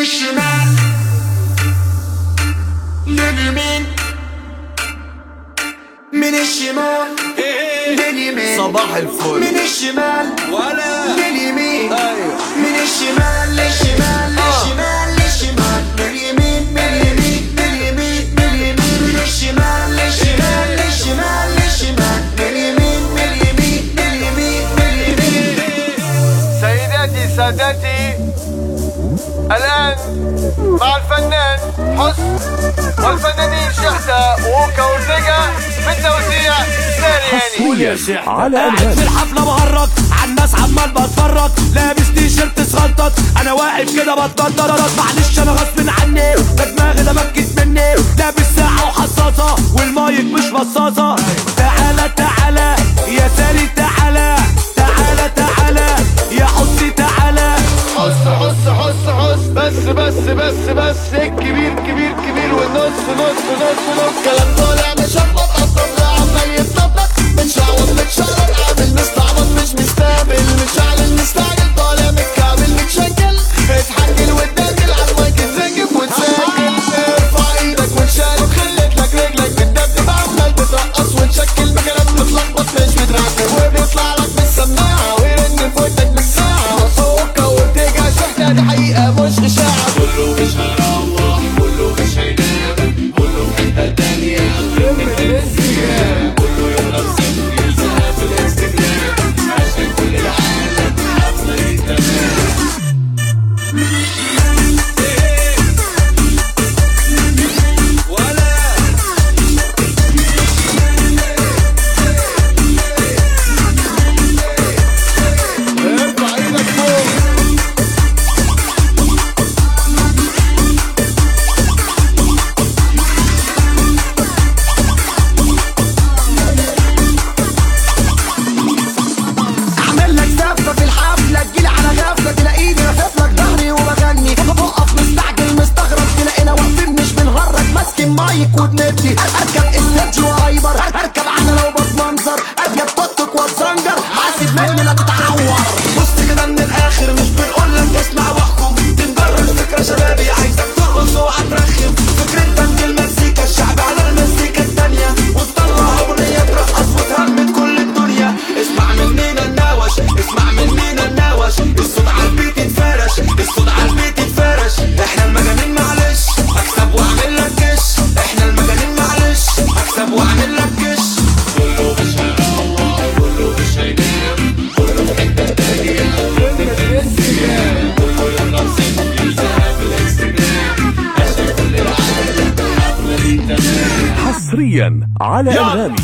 الشمال لليمين من الشمال لليمين صباح الفل من الشمال ولا لليمين ايوه من الشمال للشمال للشمال للشمال لليمين من اليمين من اليمين من اليمين من الشمال للشمال للشمال للشمال من اليمين من اليمين من اليمين سيداتي سادتي الآن مع الفنان حسن والفنانين شحتة ووكا وارتقا بالتوزيع ساري حصريا على أنغامي في الحفلة بهرج عالناس عمال بتفرج لابس تي شيرت صغنطط انا واقف كده بتنطط معلش انا غصب عني ده دماغي ده مكت مني لابس ساعة وحصاصة والمايك مش بصاصة بس بس بس الكبير كبير كبير والنص نص نص نص كلام طالع مشبط اصلا عمال يتنطط متشعوط متشرط عامل بنغرك ماسكين مايك وبندي اركب استرجي وهايبر اركب حصريا على أنغامي